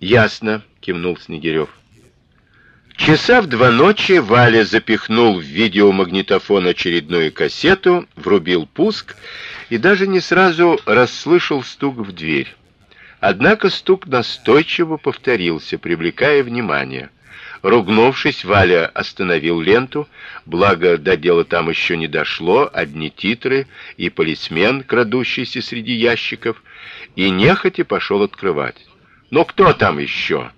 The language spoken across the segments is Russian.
Ясно, кивнул Снегирев. Часа в два ночи Валя запихнул в видеомагнитофон очередную кассету, врубил пуск и даже не сразу расслышал стук в дверь. Однако стук настойчиво повторился, привлекая внимание. Ругнувшись, Валя остановил ленту, благо до дела там еще не дошло, одни титры и полисмен, крадущийся среди ящиков, и нехотя пошел открывать. "Но кто там еще?»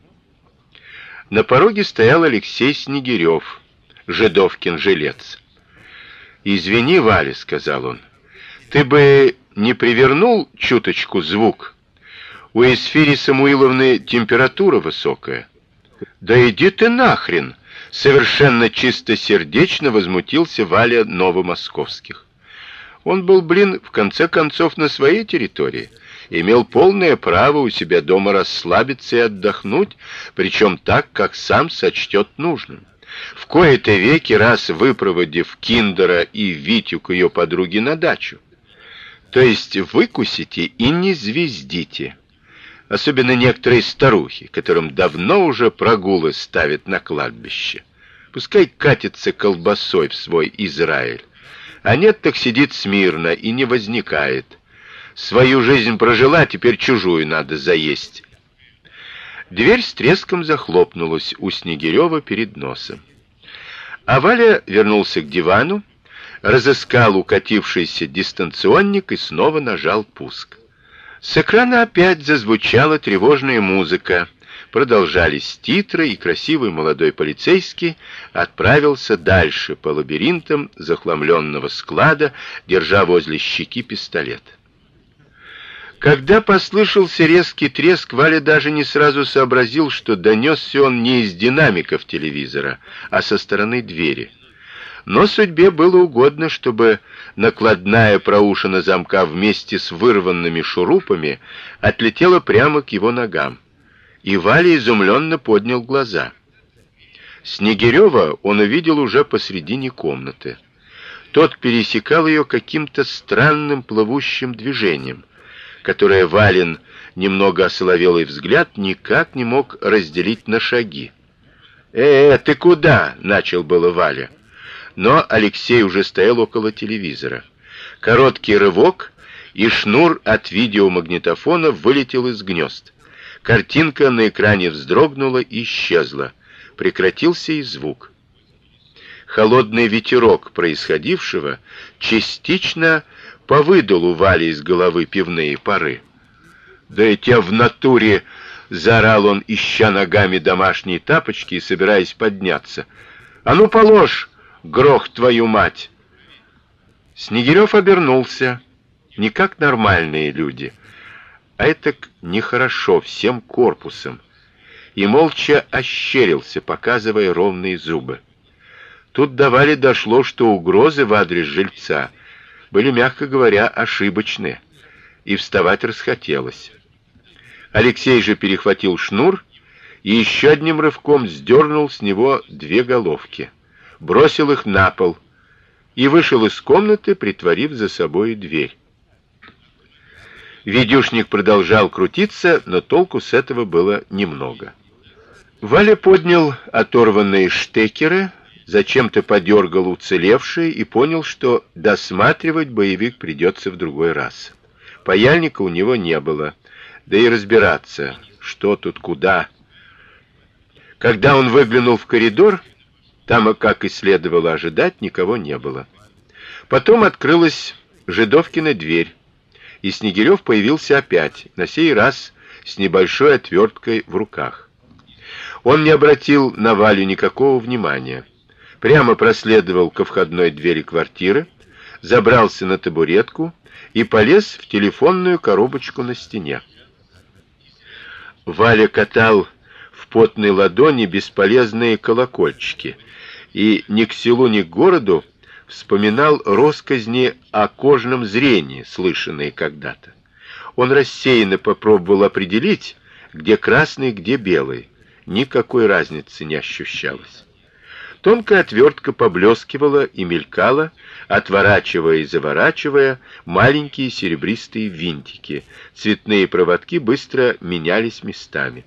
На пороге стоял Алексей Снегирев, жидовкин жилец. "Извини, Валя", сказал он. "Ты бы не привернул чуточку звук. У Эсфири Самуиловны температура высокая". Да иди ты нахрен, совершенно чистосердечно возмутился Валя Новомосковских. Он был, блин, в конце концов на своей территории, имел полное право у себя дома расслабиться и отдохнуть, причем так, как сам сочтет нужным. В кои-то веки раз выпроводив Киндера и Витю к ее подруге на дачу. То есть выкусите и не звездите особенно некоторые старухи, которым давно уже прогулы ставят на кладбище. Пускай катится колбасой в свой Израиль. А нет, так сидит смирно и не возникает. Свою жизнь прожила, теперь чужую надо заесть. Дверь с треском захлопнулась у Снегирева перед носом. А Валя вернулся к дивану, разыскал укатившийся дистанционник и снова нажал пуск. С экрана опять зазвучала тревожная музыка. Продолжались титры, и красивый молодой полицейский отправился дальше по лабиринтам захламленного склада, держа возле щеки пистолет. Когда послышался резкий треск, Валя даже не сразу сообразил, что донесся он не из динамиков телевизора, а со стороны двери. Но судьбе было угодно, чтобы накладная проушина замка вместе с вырванными шурупами отлетела прямо к его ногам. И Валя изумленно поднял глаза. Снегирева он увидел уже посредине комнаты. Тот пересекал ее каким-то странным плывущим движением, которое Вален, немного осоловелый взгляд, никак не мог разделить на шаги. "Э, -э ты куда?" начал было Валя но Алексей уже стоял около телевизора. Короткий рывок, и шнур от видеомагнитофона вылетел из гнезд. Картинка на экране вздрогнула и исчезла. Прекратился и звук. Холодный ветерок происходившего частично повыдул у Вали из головы пивные пары. Да и те в натуре заорал он, ища ногами домашние тапочки и собираясь подняться. А ну положь Грох твою мать. Снегирев обернулся, не как нормальные люди, а это нехорошо всем корпусом, и молча ощерился, показывая ровные зубы. Тут давали дошло, что угрозы в адрес жильца были, мягко говоря, ошибочны, и вставать расхотелось. Алексей же перехватил шнур и еще одним рывком сдернул с него две головки бросил их на пол и вышел из комнаты, притворив за собой дверь. Видюшник продолжал крутиться, но толку с этого было немного. Валя поднял оторванные штекеры, зачем-то подергал уцелевшие и понял, что досматривать боевик придется в другой раз. Паяльника у него не было, да и разбираться, что тут куда. Когда он выглянул в коридор, там, как и следовало ожидать, никого не было. Потом открылась жидовкина дверь, и Снегирев появился опять, на сей раз с небольшой отверткой в руках. Он не обратил на Валю никакого внимания. Прямо проследовал ко входной двери квартиры, забрался на табуретку и полез в телефонную коробочку на стене. Валя катал в потной ладони бесполезные колокольчики — и ни к селу, ни к городу вспоминал россказни о кожном зрении, слышанные когда-то. Он рассеянно попробовал определить, где красный, где белый. Никакой разницы не ощущалось. Тонкая отвертка поблескивала и мелькала, отворачивая и заворачивая маленькие серебристые винтики. Цветные проводки быстро менялись местами.